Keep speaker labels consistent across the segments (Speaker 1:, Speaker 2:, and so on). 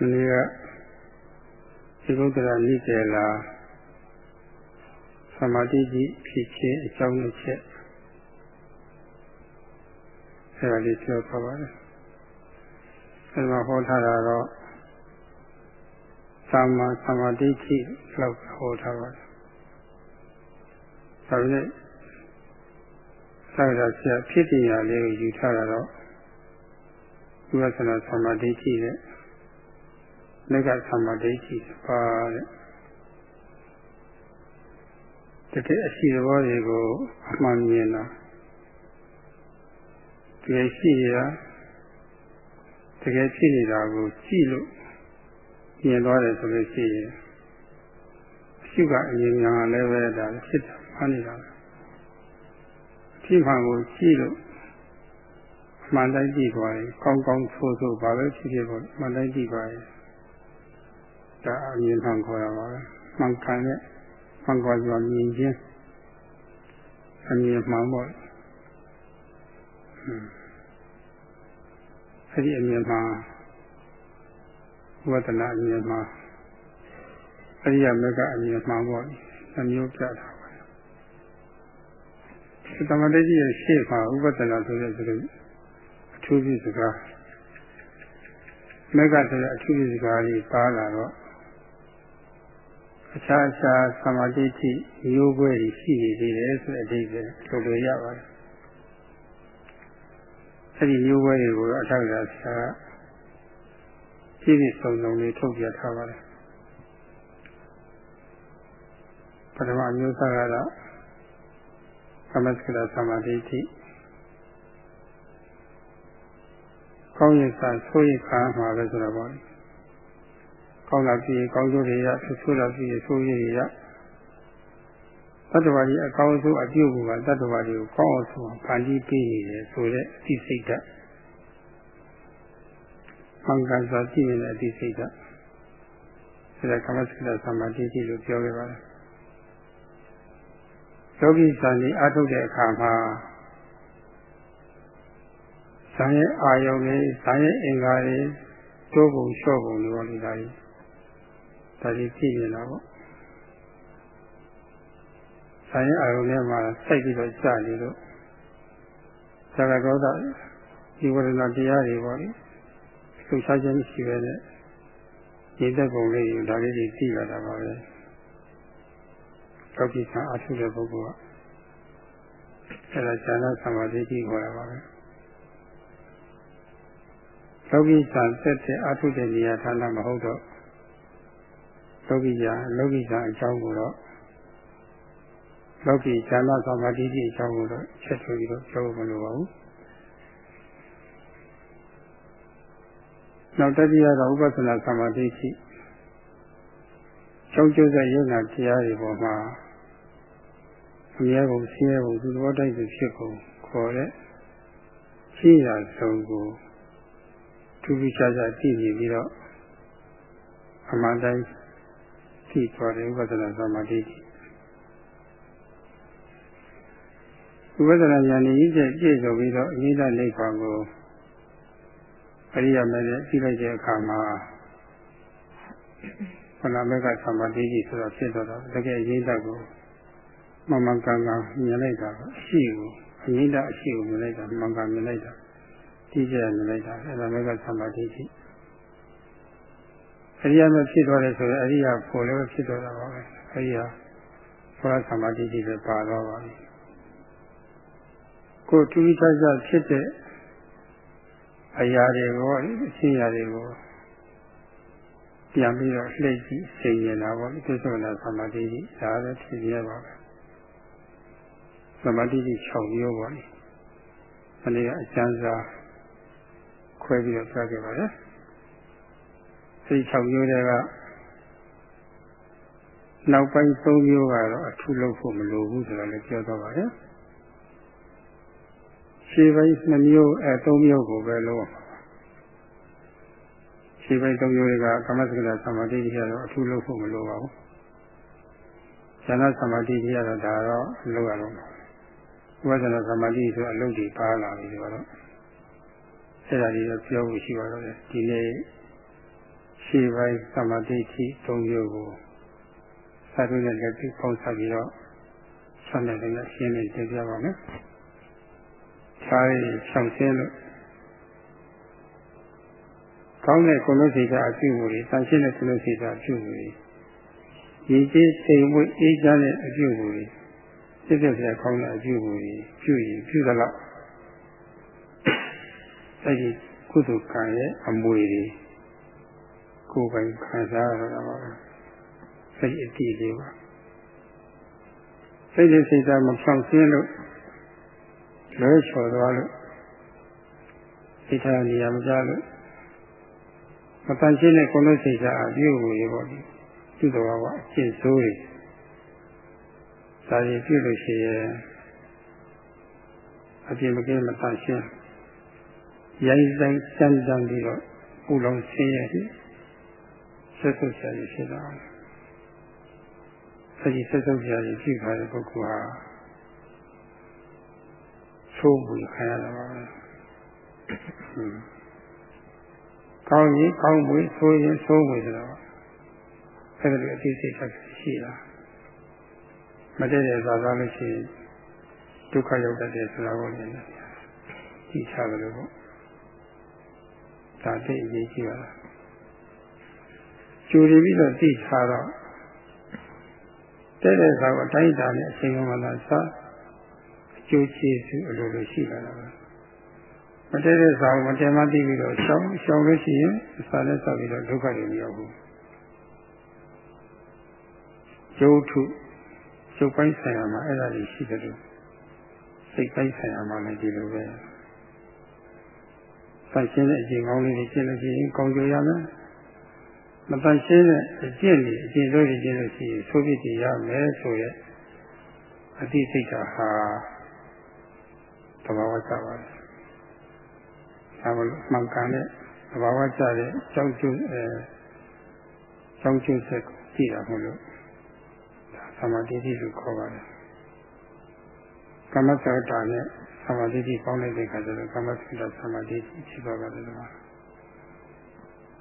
Speaker 1: မနေ့ကဒီကုတ္တရာနိကေလာသမာဓိကြီးဖြစ်ခြင်းအကြောင်းတစ်ချက်အဲဒါလေးပြောပါပါတယ်အဲမှာဟောထားတာတော့သမ္မာသမာဓိရှိလောက်ဟောထားပါတယ်ဒါပေမဲ့သာရဆရာဖြစ်တင်ရလေးကိုယူထားတာတော့ဝိပဿနာသမာဓိရှိတဲ့ လက်ကသမာဓိရှိပါတဲ့တကယ်အရှိတော်တွေကိုအမှန်မြင်တာတကယ်ရှိရတကယ်ဖြစ်နေတာကိုကြည့်လို့မြင်သွားတယ်ဆိုလို့ရှိရင်အရှိကအရင်ညာလည်းပဲဒါဖြစ်တာမှန်နေတာဖြစ်မှန်ကိုကြည့်လို့မှန်တိုင်းကြည့်သွားရင်ကောင်းကောင်းဆိုးဆိုးဘာပဲဖြစ်ဖြစ်ပေါ့မှန်တိုင်းကြည့်သွားရင် ဒါအမြင်မှန်ခေါ်ရပါပဲမှန်ကန်တဲ့မှန်ကွာစွာမြင်ခြင်းအမြင်မှန်ပေါ့အဲ့ဒီအမြင်မှန်ဝဒနာအမြင်မှန်အရိယမေကအမြင်မှန်ပေါ့အမျိုးပြတာပါသမတကြီးရဲ့ရှေ့မှာဥပဒနာဆိုတဲ့စကားအထူးပြစကားမေကဆိုတဲ့အထူးပြစကားလေးပါလာတော့ အခြားအခြားသမာဓိတိမျိုးပွဲတွေရှိနေသေးတယ်ဆိုတဲ့အဓိပ္ပာယ်ထုတ်လို့ရပါတယ်။အဲဒီမျိုးပွဲတွေကိုအထောက်အထားဆရာကြည့်ပြီးစုံစုံလေးထုတ်ပြထားပါတယ်။ပထမမျိုးသားကတော့သမစကရသမာဓိတိကောင်းရစာဆိုးရခါမှာပဲဆိုတော့ပေါ့။ ကောင်းလာပြီးကောင်းကျိုးတွေရဆဆိုးလာပြီးဆိုးရည်တွေရတတ္တဝါကြီးအကောင်းဆုံးအပြုတ်ကတတ္တဝါကြီးကိုကောင်းအောင်ဆိုဖန်တီးပေးနေတယ်ဆိုတဲ့အသိစိတ်ဓာတ်မှန်ကန်စွာကြည့်နေတဲ့အသိစိတ်ဓာတ်ဒါကကမ္မစကလသမာဓိတိလို့ပြောခဲ့ပါတယ်ယောဂီစံဒီအထုတ်တဲ့အခါမှာဇာရဲ့အာယုံလေးဇာရဲ့အင်္ဂါလေးတိုးပုံလျှော့ပုံတွေပေါ်နေတာကြီး ဒါကြီးကြည့်နေတာပေါ့ဆိုင်အာရုံထဲမှာစိုက်ပြီးတော့ကြာနေလို့သရကောဒဒီဝရဏတရားတွေပေါ့လေသူစားခြင်းမရှိပဲနဲ့ဒီသက်ပုံလေးကိုဒါလေးတွေကြည့်ရတာပါပဲကောတိဆံအထုတဲ့ပုဂ္ဂိုလ်ကအဲဒါဇာနာသမာဓိကြီးခေါ်တာပါပဲလောကီဆံသက်တဲ့အထုတဲ့နေရာဌာနမဟုတ်တော့ လောကီဇာလောကီဇာအကြောင်းကိုတော့လောကီဇာနာသမာဓိကြီးအကြောင်းကိုတော့ချက်ထွေပြီးတော့ပြောမလို့ပါဘူးနောက်တတိယတော့ဥပဒနာသမာဓိရှိကျောင်းကျိုးတဲ့ယုံနာတရားတွေပေါ်မှာအမြဲကုန်ဆင်းရဲကုန်သူတော်တိုက်သူဖြစ်ကုန်ခေါ်တဲ့ရှိရာဆုံးကိုထူးထူးခြားခြားသိနေပြီးတော့အမှန်တိုင်း သိသွားတယ်ဥပဒနာသမာဓိဥပဒနာဉာဏ်ဤကျပြည့်စုံပြီးတော့အနိဒနိဗ္ဗာန်ကိုအရိယာမင်းနဲ့သိလိုက်တဲ့အခါမှာခန္ဓာမေကသမာဓိကြီးဆိုတော့ဖြစ်တော့တကယ်အနိဒကိုမမှန်ကန်ကန်မြင်လိုက်တာအရှိကိုအနိဒအရှိကိုမြင်လိုက်တာမှန်ကန်မြင်လိုက်တာသိကြမြင်လိုက်တာအဲဒါမေကသမာဓိကြီး အရိယာမဖြစ်သွားတယ်ဆိုရင်အရိယာဖို့လည်းဖြစ်သွားတာပါပဲအရိယာဘောရသမာဓိကြီးပဲပါတော့ပါပြီကိုတူတူခြားခြားဖြစ်တဲ့အရာတွေကိုအရှင်းအရာတွေကိုပြန်ပြီးတော့လှည့်ကြည့်စိတ်ရင်တာပေါ့ဒီသုနာသမာဓိကြီးဒါလည်းဖြစ်ရပါပဲသမာဓိကြီး6မျိုးပေါ့လေမနေ့ကအကျဉ်းစာခွဲပြီးတော့ပြခဲ့ပါတယ် စိတ်6မျိုးတွေကနောက်ပိုင်း3မျိုးကတော့အထူးလုပ်ဖို့မလိုဘူးဆိုတော့လည်းပြောတော့ပါတယ်ခြေပိုင်း2မျိုးအဲ3မျိုးကိုပဲလုံးခြေပိုင်း3မျိုးတွေကကမ္မစကလသမာဓိကြီးကတော့အထူးလုပ်ဖို့မလိုပါဘူးဇာနာသမာဓိကြီးကတော့ဒါတော့လုပ်ရတော့ဝိပဿနာသမာဓိဆိုအလုပ်တွေပါလာပြီဆိုတော့အဲ့ဒါကြီးတော့ပြောဖို့ရှိပါတော့တယ်ဒီနေ့ ရှေ့ပိုင်းသမာဓိရှိသုံးမျိုးကိုစာရုနဲ့လက်ပြီးပေါင်းစပ်ပြီးတော့ဆက်လက်လည်းရှင်းနေတင်ပြပါမယ်။ခြားရည်ဆောင်ရှင်းလို့ကောင်းတဲ့ကုလစိတ်ကအပြုမှုတွေတန်ရှင်းတဲ့ကုလစိတ်ကအပြုမှုတွေရည်ကြီးစိတ်ဝိအေးချမ်းတဲ့အပြုမှုတွေစိတ်သက်သာကောင်းတဲ့အပြုမှုတွေပြုရင်ပြုသလောက်အဲဒီကုသိုလ်ကံရဲ့အမွေတွေ ကိုယ်ပိုင်ခံစားရတာပါစိတ်အတည်လေးပါစိတ်နဲ့စိတ်ဓာတ်မဖြောင့်ရှင်းလို့လွဲချော်သွားလို့စိတ်ထားနေရာမကြလို့မတန်ရှင်းတဲ့ကိုယ်လုံးစိတ်ဓာတ်အပြုတ်ကိုရေပေါ့ဒီသူတော်ကအကျင့်ဆိုးတွေစာရည်ပြုလို့ရှိရင်အပြင်မကင်းမတန်ရှင်းရိုင်းဆိုင်စမ်းစမ်းပြီးတော့ပူလောင်ဆင်းရဲတယ် ဆက်ဆုပ်ဆရာကြီးဖြစ်တာအဲဒီဆက်ဆုပ်ဆရာကြီးဖြစ်ခါတဲ့ပုဂ္ဂိုလ်ဟာသိုးဘူးခံရတာပါပဲကောင်းရင်ကောင်းဘူးဆိုရင်ဆိုးဘူးဆိုတော့အဲဒီလိုအသိစိတ်ဆက်ရှိတာမတည့်တဲ့သာသာလို့ရှိရင်ဒုက္ခရောက်တတ်တယ်ဆိုတာကိုလည်းသိချတယ်လို့ပေါ့ဒါသိအရေးကြီးပါလား ကျူရပြီးတော့သိချတော့တဲ့တဲ့သာကိုအတိုင်းတာနဲ့အချိန်မှလာစားအကျိုးကျေးဇူးအလိုလိုရှိလာတာပါမတည့်တဲ့သာကိုမတည်မှသိပြီးတော့ရှောင်းရှောင်းလို့ရှိရင်အစာနဲ့ဆောက်ပြီးတော့ဒုက္ခတွေမရောက်ဘူးကျုပ်ထုကျုပ်ပိုင်းဆိုင်ရာမှာအဲ့ဒါကြီးရှိတယ်လို့စိတ်ပိုင်းဆိုင်ရာမှာလည်းဒီလိုပဲဆန့်ရှင်းတဲ့အကျင့်ကောင်းလေးတွေရှင်းလို့ရှိရင်ကောင်းကြရမယ် မတန်ရှင်းတဲ့အကျင့်တွေအကျင့်တို့တွေရှင်းလို့ရှိရင်သိုးပြစ်ကြရမယ်ဆိုရဲ့အတိစိတ်ဓာတ်ဟာသဘာဝကျပါတယ်ဒါမလို့မှန်ကန်တဲ့သဘာဝကျတဲ့ကြောင်းကျိုးအဲကြောင်းကျိုးဆက်ကြည့်တာမလို့သမာဓိတိလို့ခေါ်ပါတယ်ကမ္မစတာနဲ့သမာဓိတိပေါင်းလိုက်တဲ့အခါကျတော့ကမ္မစတာသမာဓိတိဖြစ်သွားပါတယ်ကွာ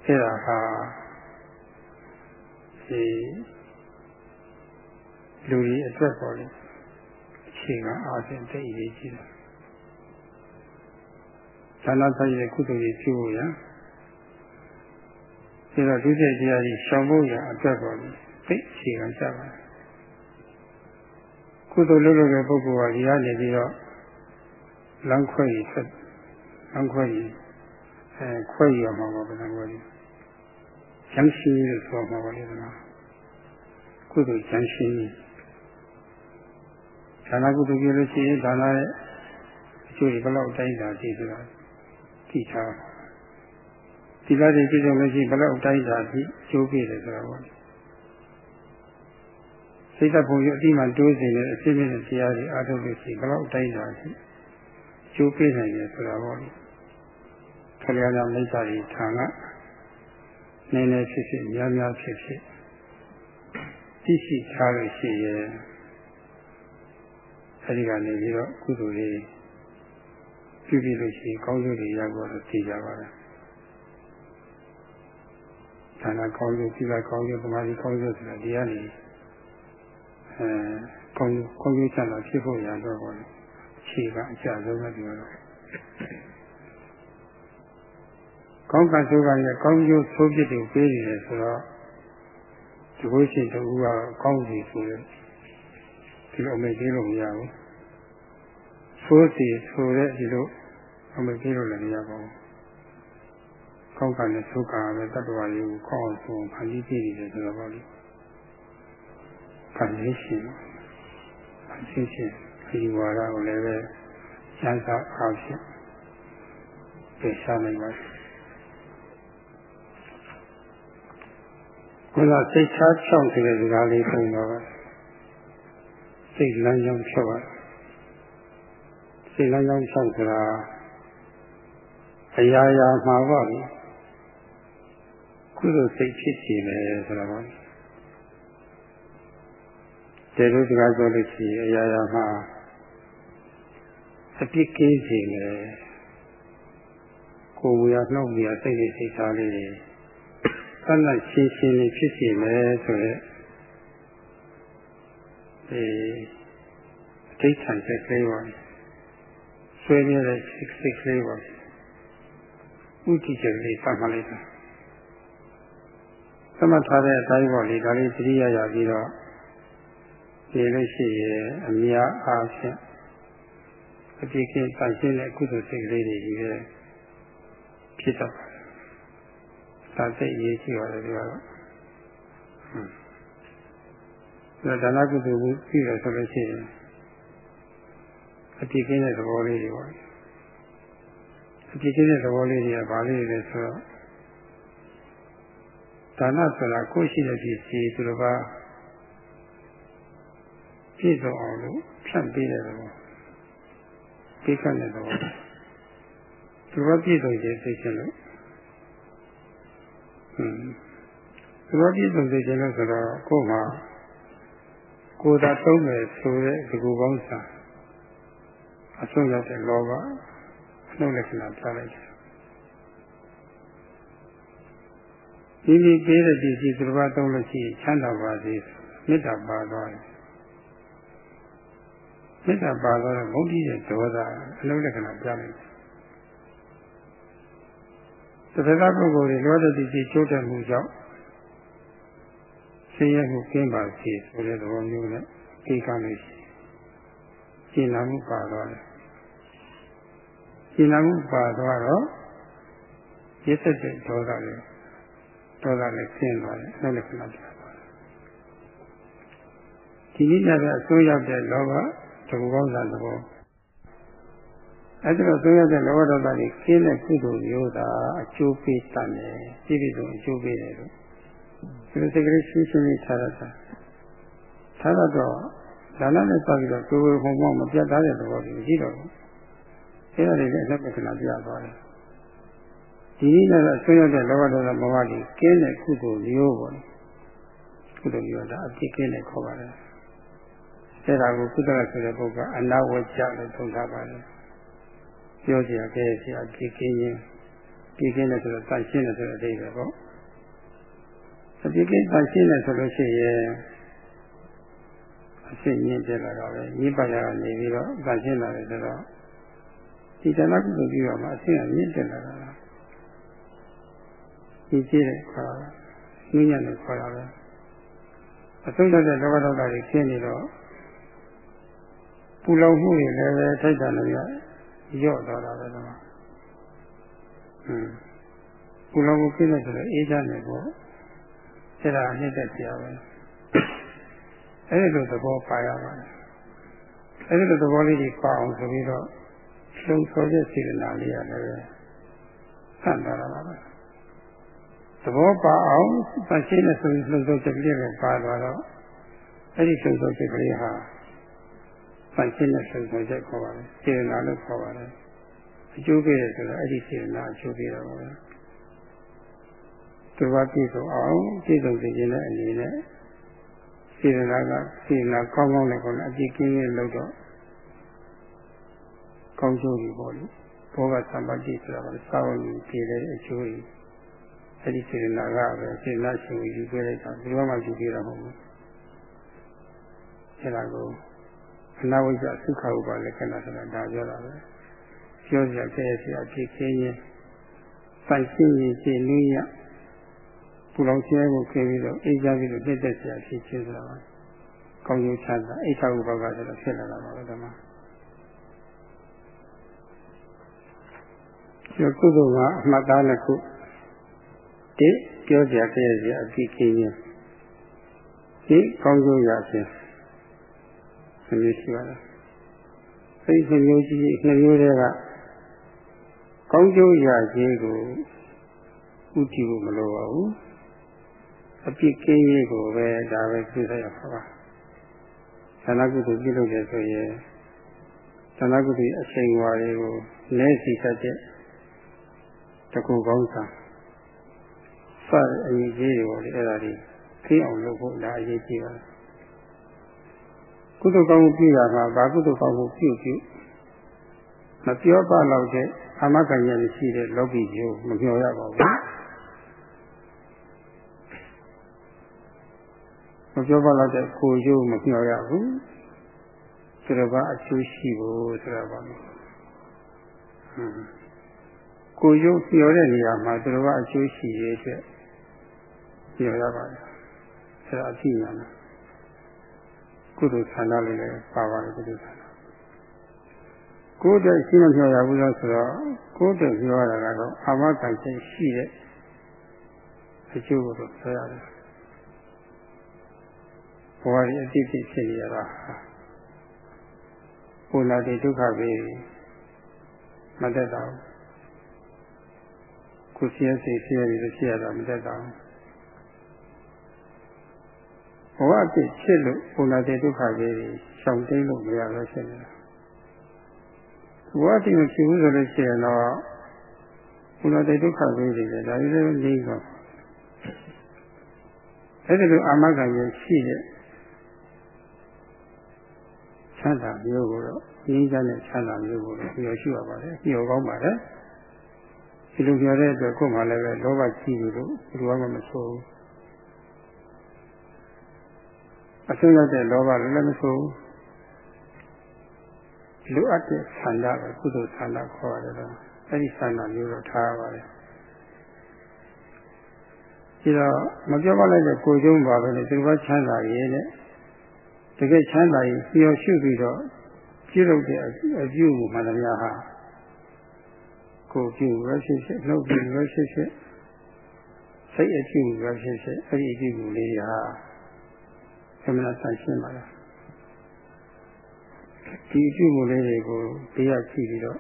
Speaker 1: အဲဒါဟာ ဒီလူကြီးအတွက်ပေါ်လေအခြေခံအားဖြင့်တိတ်အရေးကြီးတယ်ဌာနဆိုင်ရဲ့ကုသိုလ်ကြီးပြုဖို့ရဒါတော့ဒုစရိုက်တရားကြီးရှောင်ဖို့ရအတွက်ပေါ်လေသိအခြေခံကြပါတယ်ကုသိုလ်လုပ်လို့တဲ့ပုဂ္ဂိုလ်ကဒီကနေပြီးတော့လမ်းခွဲရဆက်လမ်းခွဲရအဲခွဲရမှာပါဘယ်လိုလဲကျမ်းရှိလို့ဆိုမှာပါလေဒီမှာ ကုသိုလ်ကျမ်းရှိဒါနကုသိုလ်ပြုလို့ရှိရင်ဒါနရဲ့အကျိုးဘယ်လောက်တိုင်းတာသိဆိုတာသိချာဒီလားဒီပြည့်စုံလို့ရှိရင်ဘယ်လောက်တိုင်းတာသိကျိုးပြည့်တယ်ဆိုတာပေါ့စိတ်သက်ပုံရအတိမှတိုးစေတဲ့အဖြစ်ဖြစ်တဲ့တရားတွေအားထုတ်လို့ရှိရင်ဘယ်လောက်တိုင်းတာရှိကျိုးပေးနိုင်တယ်ဆိုတာပေါ့လေခလျာဏမိစ္ဆာကြီးဌာနနည်းနည်းဖြစ်ဖြစ်များများဖြစ်ဖြစ် သိရှိထားလို့ရှိရဲ့အဲဒီကနေပြီးတော့ကုသိုလ်လေးပြုပြီးလို့ရှိရင်ကောင်းကျိုးတွေရဖို့တော့သိကြပါလားဌာနကောင်းကျိုးပြုလိုက်ကောင်းကျိုးပမာတိကောင်းကျိုးဆိုတာဒီကနေအဲကောင်းကောင်းကျိုးချတာဖြစ်ဖို့ရတော့ပေါ့လေခြေကအကျဆုံးပဲပြောတော့ကောင်းကံဆိုးကံရဲ့ကောင်းကျိုးဆိုးပြစ်တွေပေးနေတယ်ဆိုတော့ ဒီဘုရှင်တူကကောင်းစီဆိုတယ်ဒီလိုအမိတ်သေးလို့မရဘူးဆိုးစီဆိုတဲ့ဒီလိုအမိတ်သေးလို့လည်းမရပါဘူးကောင်းကံနဲ့ဆိုးကံပဲတတ္တဝါကြီးကိုကောင်းအောင်ဆိုဖန်တီးပြနေတယ်ဆိုတော့ပေါ့လေကံလေးရှိတယ်အချင်းချင်းဒီဝါဒကိုလည်းပဲကျမ်းစာအားဖြင့်ပြရှာနိုင်ပါတ ယ်ဘုရားစိတ်ချချောင်းတဲ့စကားလေးပုံတော့စိတ်လမ်းကြောင်းဖြတ်ပါစိတ်လမ်းကြောင်းဖြတ်ဆိုတာအရာရာမှာပါပြီကုသိုလ်စိတ်ဖြစ်စီတယ်ဆိုတာပါတဲ့လိုစကားပြောလို့ရှိရင်အရာရာမှာအပြစ်ကင်းစေတယ်ကိုယ်ဝေရနှုတ်ဝေရစိတ်နဲ့စိတ်ထားလေး တွေသတ်နိုင်ရှင်းရှင်းလေးဖြစ်စီမယ်ဆိုရက်ဒီအဋ္ဌံစက်ကလေးပါဆွေးနေတဲ့စိတ်စိတ်ကလေးပါဥတီချက်ကလေးသတ်မှလိုက်တာသမတ်ထားတဲ့အတိုင်းပေါ့လေဒါလေးသတိရရပြီးတော့ဒီလို့ရှိရင်အများအားဖြင့်အပြည့်ကင်းပိုင်ရှင်းတဲ့ကုသိုလ်စိတ်ကလေးတွေကြီးပဲဖြစ်တော့ ဒါသိရေးကြည့်ပါတယ်ဒီကတော့ဟွန်းဒါနကုသိုလ်ကိုပြီးတော့ဆိုလို့ရှိရင်အပြည့်ကင်းတဲ့သဘောလေးတွေပေါ့အပြည့်ကင်းတဲ့သဘောလေးတွေကဘာလေးလဲဆိုတော့ဒါနဆိုတာကိုယ်ရှိတဲ့ပစ္စည်းသူတို့ကပြည့်စုံအောင်လို့ဖြန့်ပေးတဲ့သဘောပေးခန့်တဲ့သဘောသူကပြည့်စုံခြင်းသိချင်လို့ဟွန်း သူကပြည့်စုံစေခြင်းလို့ဆိုတော့ကိုယ်မှာကိုယ်သာသုံးမယ်ဆိုတဲ့ဒီကူကောင်းစာအဆုံးရောက်တဲ့လောဘအနှုတ်လက္ခဏာပြလိုက်တယ်ဒီဒီပေးတဲ့ပစ္စည်းသူတစ်ပါးသုံးလို့ရှိရင်ချမ်းသာပါစေမေတ္တာပါသွားတယ်မေတ္တာပါသွားတော့မုဒ္ဒိရဲ့ဒေါသအလုံးလက္ခဏာပြလိုက်တယ် သက္ကပုဂ္ဂိုလ်တွေလောတဲ့ပစ္စည်းချိုးတက်မှုကြောင့်ဆင်းရဲမှုကင်းပါစေဆိုတဲ့သဘောမျိုးနဲ့သိကလို့ရှိရှင်းလာမှုပါသွားတယ်ရှင်းလာမှုပါသွားတော့ရစ်သက်တဲ့ဒေါသတွေဒေါသလည်းဆင်းသွားတယ်နှုတ်လက္ခဏာပြသွားတယ်ဒီနည်းနဲ့အစိုးရောက်တဲ့လောဘတကူကောင်းတာသဘော အဲ့ဒါတော့ဆိုရတဲ့လောဘဒေါသတွေခင်းတဲ့ကုသိုလ်မျိုးသာအကျိုးပေးတတ်တယ်ပြည့်ပြည့်စုံအကျိုးပေးတယ်လို့ဒီလိုစိတ်ကလေးရှင်းရှင်းလေးထားရတာထားတော့ဒါနနဲ့ပတ်ပြီးတော့ကိုယ်ကိုယ်ပုံပေါ်မပြတ်သားတဲ့သဘောတွေရှိတော့ဘူးအဲ့ဒါတွေလည်းအသက်ပက္ခဏာပြသွားတယ်ဒီနည်းနဲ့အဆွေးရတဲ့လောဘဒေါသမောဟတွေကင်းတဲ့ကုသိုလ်မျိုးပေါ့ကုသိုလ်မျိုးဒါအပြစ်ကင်းတဲ့ခေါ်ပါတယ်အဲ့ဒါကိုကုသလဆိုတဲ့ပုဂ္ဂိုလ်အနာဝကြလို့သုံးထားပါတယ် ပြောကြရခဲ့စီအပြစ်ကင်းခြင်းပြည့်ကင်းတယ်ဆိုတော့တန်ရှင်းတယ်ဆိုတဲ့အဓိပ္ပာယ်ပေါ့အပြစ်ကင်းတန်ရှင်းတယ်ဆိုလို့ရှိရင်အဖြစ်မြင့်တက်လာတော့ပဲညီပါရကနေပြီးတော့တန်ရှင်းလာတယ်ဆိုတော့ဒီတဏှာကုသိုလ်ပြုရမှာအဖြစ်အမြင့်တက်လာတာဒီကြည့်တယ်ခေါ်တာနည်းညံ့တယ်ခေါ်တာပဲအဆုံးသတ်တဲ့လောဘဒေါသတွေရှင်းနေတော့ပူလောင်မှုတွေလည်းပဲထိုက်တာလည်း ရော့သွားတာပဲတော့ဟွန်းပူလောင်မှုဖြစ်နေဆိုတော့အေးချမ်းနေပေါ့အဲ့ဒါအနှစ်သက်တရားပဲအဲ့ဒီလိုသဘောပါရပါတယ်အဲ့ဒီလိုသဘောလေးကြီးပါအောင်ဆိုပြီးတော့လုံဆော်တဲ့စေတနာလေးရတယ်ပဲဆန့်သွားတာပါပဲသဘောပါအောင်သန့်ရှင်းတဲ့ဆိုရင်လုံဆော်ချက်ကလေးကိုပါသွားတော့အဲ့ဒီလုံဆော်ချက်ကလေးဟာ သန့်ရှင်းတဲ့လုံဆော်ချက်ခေါ်ပါတယ်စေတနာလို့ခေါ်ပါတယ်အကျိုးပေးတယ်ဆိုတော့အဲ့ဒီစေတနာအကျိုးပေးတော့ပါပဲသူကပြည့်စုံအောင်ပြည့်စုံစေခြင်းနဲ့အနေနဲ့စေတနာကစေတနာကောင်းကောင်းနဲ့ကောင်းအကြည့်ကင်းကင်းလုပ်တော့ကောင်းကျိုးကြီးပေါ့လေဘောဂသံပါတိဆိုတာကစာဝင်ပြည်တဲ့အကျိုးကြီးအဲ့ဒီစေတနာကပဲစေတနာရှင်ကိုယူပေးလိုက်တာဘယ်တော့မှယူပေးတာမဟုတ်ဘူးအဲ့ဒါကို အနာဝိဇ္ဇသုခဥပါလက္ခဏာဆိုတာဒါပြောတာပဲပြောစရာကြည့်ရစရာဖြစ်ခင်းရင်စိုက်ရှင်းရင်ရှင်းနည်းရပူလောင်ခြင်းကိုခင်းပြီးတော့အေးကြပြီးတော့တက်တက်စရာဖြစ်ချင်းဆိုတာပါကောင်းကျိုးချမ်းသာအိဋ္ဌဥပကဆိုတော့ဖြစ်လာတာပါပဲဓမ္မဒီကုသိုလ်ကအမှတ်သားနှစ်ခုတိပြောစရာကြည့်ရစရာအပြီးခင်းရင်ဒီကောင်းကျိုးရခြင်း အမျိုးရှိပါတယ်အဲဒီနှမျိုးကြီးနှမျိုးတွေကကောင်းကျိုးရခြင်းကိုဥတည်ဖို့မလိုပါဘူးအပြစ်ကင်းရေးကိုပဲဒါပဲပြုရရပါပါသနာကုသိုလ်ပြုလုပ်တယ်ဆိုရင်သနာကုသိုလ်အချိန်ဝါတွေကိုလဲစီတတ်တဲ့တကူကောင်းစာစတဲ့အရေးကြီးတွေပေါ့လေအဲ့ဒါတွေသိအောင်လုပ်ဖို့ဒါအရေးကြီးပါတယ် ကုသိုလ်ကောင်းမှုပြုရမှာဘာကုသိုလ်ကောင်းမှုပြုပြုမပြောပါတော့တဲ့အာမခံရရှိတဲ့လောကီမျိုးမမျှော်ရပါဘူးမပြောပါတော့တဲ့ကိုရုပ်မမျှော်ရဘူးသူတော်ဘာအကျိုးရှိဖို့ဆိုတာပါလို့ဟွန်းကိုရုပ်မျှော်တဲ့နေရာမှာသူတော်ဘာအကျိုးရှိရဲ့အတွက်မျှော်ရပါတယ်အဲဒါအကြည့်ညာလား ကုသိုလ်ဆန္ဒလေးလည်းပါပါတယ်ကုသိုလ်ဆန္ဒကိုယ်တည်းရှိမမျှော်ရဘူးလို့ဆိုတော့ကိုယ်တည်းမျှော်ရတာကတော့အာမခံချက်ရှိတဲ့အကျိုးကိုဆိုရတယ်ဘဝကြီးအတိအကျဖြစ်နေရတာဘုနာတိဒုက္ခပဲမတတ်တော့ကိုယ်စီရစိတ်စီရပြီးဖြစ်ရတာမတတ်တော့ ဘဝအဖြစ်ဖြစ်လို့ဘုနာတိဒုက္ခပဲရှောင်တိန်လို့မရလို့ဖြစ်နေတာဘဝတည်မရှိဘူးဆိုလို့ရှိရင်တော့ဘုနာတိဒုက္ခပဲတွေလည်းဒါလည်းလေးတော့အဲ့ဒီလိုအာမခံရရှိတဲ့ချမ်းသာမျိုးကိုတော့ငြိမ်းချမ်းတဲ့ချမ်းသာမျိုးကိုတော့မျှော်ရှိရပါတယ်မျှော်ကောင်းပါတယ်ဒီလိုမျှော်တဲ့အတွက်ကိုယ်မှလည်းပဲလောဘကြီးလို့ဘယ်လိုမှမဆိုးဘူး အဆုံးရောက်တဲ့လောဘလည်းလည်းမဆိုးဘူးလိုအပ်တဲ့ဆန္ဒပဲကုသိုလ်ဆန္ဒခေါ်ရတယ်တော့အဲဒီဆန္ဒမျိုးတော့ထားရပါတယ်ဒီတော့မပြောပါလိုက်တဲ့ကိုကျုံးပါပဲလေဒီဘက်ချမ်းသာရေးနဲ့တကယ်ချမ်းသာရေးပျော်ရွှင်ပြီးတော့ပြုလုပ်တဲ့အပြုကိုမှန်သမျှဟာကိုပြုရရှိရှိနှုတ်ပြုရရှိရှိစိတ်အပြုရရှိရှိအဲ့ဒီအပြုလေးဟာ သမဏဆန့်ရှင်းပါလားဒီအပြုလေးတွေကိုတရားကြည့်ပြီးတော့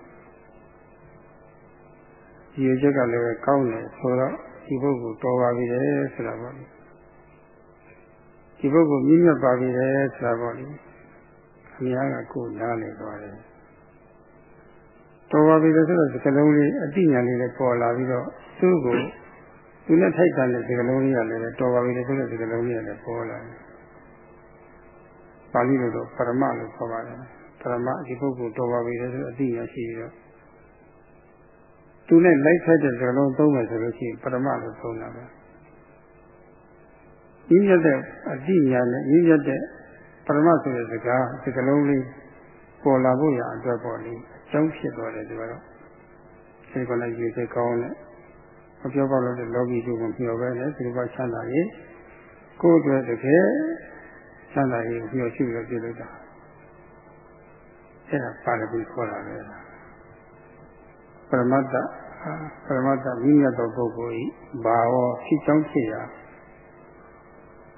Speaker 1: ဒီရချက်ကလည်းကောင်းတယ်ဆိုတော့ဒီပုဂ္ဂိုလ်တော်ပါပြီလေဆိုတာပေါ့လေဒီပုဂ္ဂိုလ်မြင့်မြတ်ပါပြီလေဆိုတာပေါ့လေအများကကိုယ်နားလည်သွားတယ်တော်ပါပြီလေဆိုတော့စကလုံးလေးအတိညာလေးလည်းပေါ်လာပြီးတော့သူ့ကိုသူနဲ့ထိုက်တန်တဲ့စကလုံးလေးကလည်းတော်ပါပြီလေဆိုတဲ့စကလုံးလေးကလည်းပေါ်လာတယ် ပါဠိလိုတော့ပရမလို့ခေါ်ပါတယ်ပရမဒီပုဂ္ဂိုလ်တော်ပါပြီလေဆိုအတိညာရှိပြီးတော့သူနဲ့လိုက်ဖက်တဲ့စကားလုံးသုံးမယ်ဆိုလို့ရှိရင်ပရမလို့သုံးတာပဲရင်းရတဲ့အတိညာနဲ့ရင်းရတဲ့ပရမဆိုတဲ့စကားစကားလုံးလေးပေါ်လာဖို့ရအတွက်ပေါ့လေအကြောင်းဖြစ်သွားတယ်ဒီကတော့ဒီကလည်းရေစိတ်ကောင်းနဲ့မပြောပါလို့လောကီတို့ကမျှော်ပဲလေဒီလိုပါချမ်းသာရေးကိုယ်အတွက်တကယ် ချမ်းသာရေးမျှော်ရှိပြီးပြုလုပ်တာအဲ့ဒါပါရမီခေါ်တာပဲပရမတ္တပရမတ္တမိမြတ်သောပုဂ္ဂိုလ်ဤဘာဝဖြစ်ကြောင်းဖြစ်ရာ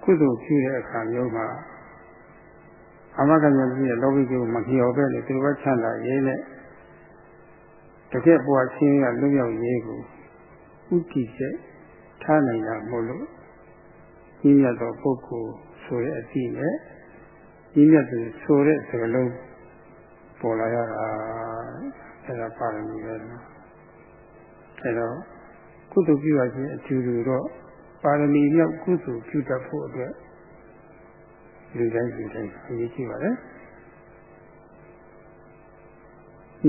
Speaker 1: ကုသိုလ်ပြုတဲ့အခါမျိုးမှာအမကဉာဏ်ကြီးရဲ့လောဘကြီးကိုမလျော်ပဲလေသူကချမ်းသာရေးနဲ့တကယ်ဘဝချင်းကလွတ်မြောက်ရေးကိုဥတည်ချက်ထားနိုင်တာမို့လို့မိမြတ်သောပုဂ္ဂိုလ် ဆိုတဲ့အတိနဲ့မိမြတ်သူဆိုတဲ့စကားလုံးပေါ်လာရတာအဲဒါပါရမီပဲနော်အဲတော့ကုသိုလ်ပြုရခြင်းအကျိုးတွေတော့ပါရမီမြောက်ကုသိုလ်ပြုတတ်ဖို့အတွက်လူတိုင်းလူတိုင်းအရေးကြီးပါတယ်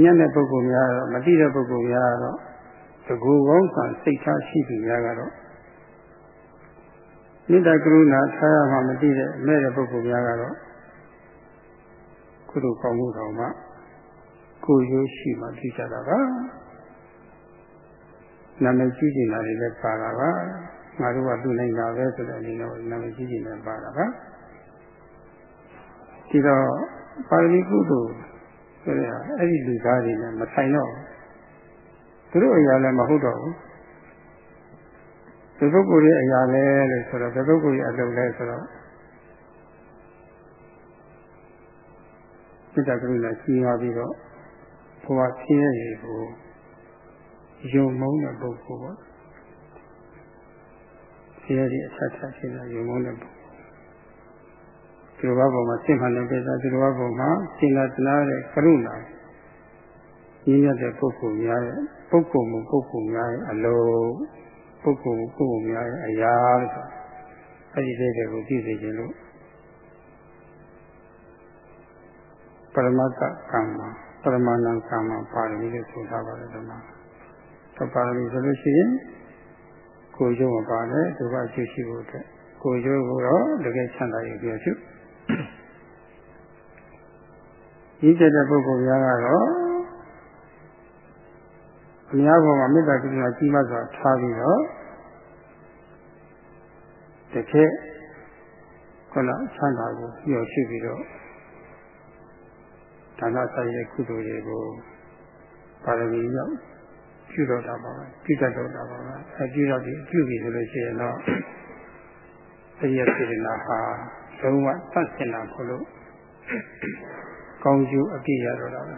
Speaker 1: ညံ့တဲ့ပုဂ္ဂိုလ်များတော့မတိတဲ့ပုဂ္ဂိုလ်များတော့သကူကောင်းဆန်စိတ်ထားရှိသူများကတော့ မေတ္တာကရုဏာထားရမှမတိတဲ့မဲ့တဲ့ပုဂ္ဂိုလ်များကတော့ကုသိုလ်ကောင်းမှုတော်မှကိုယ်ရိုးရှိမှသိကြတာပါနာမည်ကြီးကျင်တာတွေလည်းပါတာပါငါတို့ကသူ့နိုင်တာပဲဆိုတဲ့အနေနဲ့နာမည်ကြီးကျင်တယ်ပါတာပါဒီတော့ပါရမီကုသိုလ်ဆိုရအဲ့ဒီလူသားတွေနဲ့မဆိုင်တော့သူတို့အရာလည်းမဟုတ်တော့ဘူး ဒီပုဂ္ဂိုလ်ရဲ့အရာလဲလို့ဆိုတော့ဒီပုဂ္ဂိုလ်ရဲ့အလုပ်လဲဆိုတော့စိတ္တကရုဏာကြီးသွားပြီးတော့ဘဝဆင်းရဲရေကိုယုံမုန်းတဲ့ပုဂ္ဂိုလ်ပေါ့ဆင်းရဲဒီအဆက်ဆက်ရှိတဲ့ယုံမုန်းတဲ့ပုဂ္ဂိုလ်ဒီလိုဘပုံမှာစိတ်မှန်တဲ့ပိဿဒီလိုဘပုံမှာစိလာတနာတဲ့ကရုဏာရင်းရတဲ့ပုဂ္ဂိုလ်များရဲ့ပုဂ္ဂိုလ်မှုပုဂ္ဂိုလ်များရဲ့အလုံး ပုဂ္ဂိုလ်ပုဂ္ဂိုလ်များရဲ့အရာလို့ဆိုအဲ့ဒီတဲ့ကိုသိစေခြင်းလို့ပရမတ္တကံမှာပရမဏံကံမှာပါရမီလို့ဆိုထားပါတယ်ဓမ္မသပါရမီဆိုလို့ရှိရင်ကိုယ်ရုံးမပါနဲ့သူကအကျိုးရှိဖို့အတွက်ကိုကိုယ်ကျိုးကိုတော့တကယ်ချမ်းသာရေးပြောရှုကြီးကျယ်တဲ့ပုဂ္ဂိုလ်များကတော့ အများပေါ်မှာမေတ္တာကရုဏာကြီးမားစွာထားပြီးတော့တကယ်ခုနချမ်းသာကိုပြောရှုပြီးတော့ဒါနဆိုင်ရဲ့ကုသိုလ်တွေကိုပါရမီရောက်ပြုတော့တာပါပဲပြုတတ်တော့တာပါပဲအဲပြုတော့ဒီပြုပြီဆိုလို့ရှိရင်တော့တရားစေတနာဟာလုံးဝသတ်စင်တာကိုလို့ကောင်းကျိုးအပြည့်ရတော့တာပဲ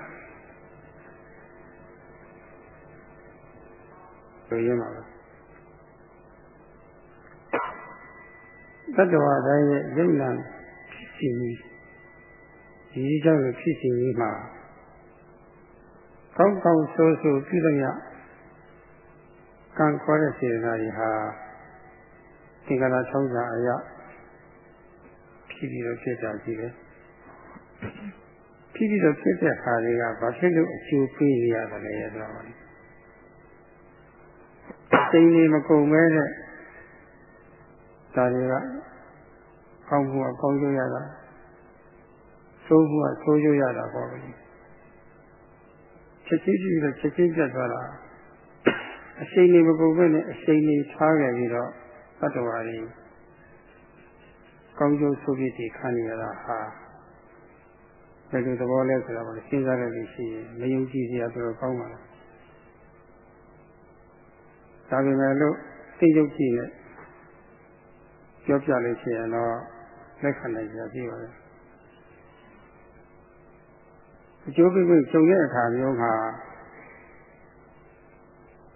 Speaker 1: ဆိုရင်းပါပဲတတ္တဝါတိုင်းရဲ့ယုံနာဖြစ်စီဒီကြောင့်ဖြစ်စီမှာကောင်းကောင်းဆိုးဆိုးပြုလို့ရကံခေါ်တဲ့စေတနာတွေဟာသင်္ကလာ၆စာအရဖြစ်ပြီးတော့ဖြစ်ကြကြည့်တယ်ဖြစ်ပြီးတော့ဖြစ်တဲ့ခါတွေကဘာဖြစ်လို့အကျိုးပေးနေရတယ်လဲဆိုတော့ စိတ်လေးမကုန်မဲတဲ့ဒါတွေကကောင်းမှုအကောင်းကျိုးရတာဆိုးမှုအဆိုးကျိုးရတာပေါ့လေချက်ချင်းပြီးတော့ချက်ချင်းပြတ်သွားတာအရှိန်လေးမကုန်ပဲနဲ့အရှိန်လေးထားခဲ့ပြီးတော့သတ္တဝါတွေကောင်းကျိုးဆိုးပြစ်တွေခံနေရတာဟာဘယ်လိုသဘောလဲဆိုတော့စဉ်းစားရလို့ရှိရင်မယုံကြည်စရာတော်ကောင်းပါလား ဒါပေမဲ့လို့သိယုတ်ကြည့်နဲ့ပြောပြလို့ရှိရင်တော့လက်ခံနိုင်ကြပြီပါလေအကျိုးပိပိကြုံတဲ့အခါမျိုးမှာ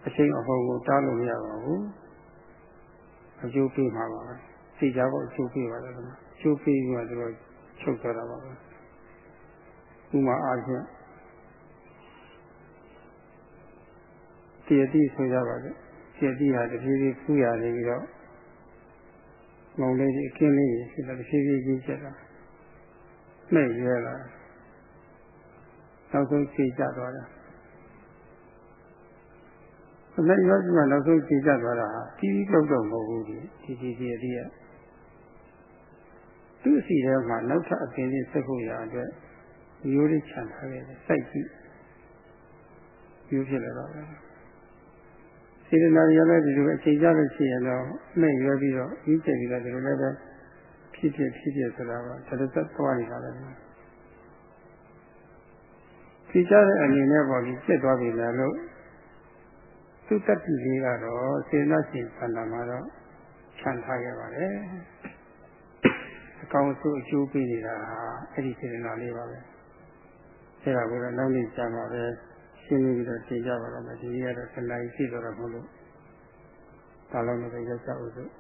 Speaker 1: အချိန်အဟုန်ကိုတားလို့မရပါဘူးအကျိုးပေးမှာပါပဲသိကြဖို့အကျိုးပေးပါလေအကျိုးပေးပြီးတော့တို့ချုပ်သွားတာပါပဲဥမာအားဖြင့်တည်တည်ဆိုကြပါစို့ တည်တည်ဟာတဖြည်းဖြည်းဖူးရနေပြီးတော့ငုံလေးကြီးအကင်းလေးကြီးဖြစ်တော့တဖြည်းဖြည်းကြီးကျက်တာနဲ့ရဲလာနောက်ဆုံးခြေကျသွားတာအမေရောဒီမှာနောက်ဆုံးခြေကျသွားတာကြီးကြီးတော့တော့မဟုတ်ဘူးဒီဒီဒီဒီအဒီကသူ့စီထဲမှာနောက်ထပ်အပင်လေးဆက်ဖို့ရအတွက်ရိုးလေးခြံထားခဲ့တယ်စိုက်ကြည့်ရိုးဖြစ်လာတော့ စေတနာရလည်းဒီလိုအချိန်ကြလို့ရှိရင်တော့နှိမ့်ရွယ်ပြီးတော့ဤကျပြီးတော့ဒီလိုလည်းပဲဖြစ်ဖြစ်ဖြစ်ဖြစ်ဆိုတာကတရသက်သွားနေတာလည်းဖြစ်ကြတဲ့အနေနဲ့ပေါ်ပြီးဖြစ်သွားပြီလားလို့သူတတိလေးကတော့စေနာရှင်ဆန္ဒမှာတော့ခြံထားခဲ့ပါတယ်အကောင်းဆုံးအကျိုးပေးနေတာဟာအဲ့ဒီစေတနာလေးပါပဲအဲ့ဒါကိုတော့နောက်နေ့ကြာမှာပဲ ရှင်းပြီးတော့တင်ကြပါတော့မယ်ဒီနေ့ကတော့ခဏကြီးရှိတော့မလို့ဒါလုံးနဲ့ရက်ကြအောင်စို့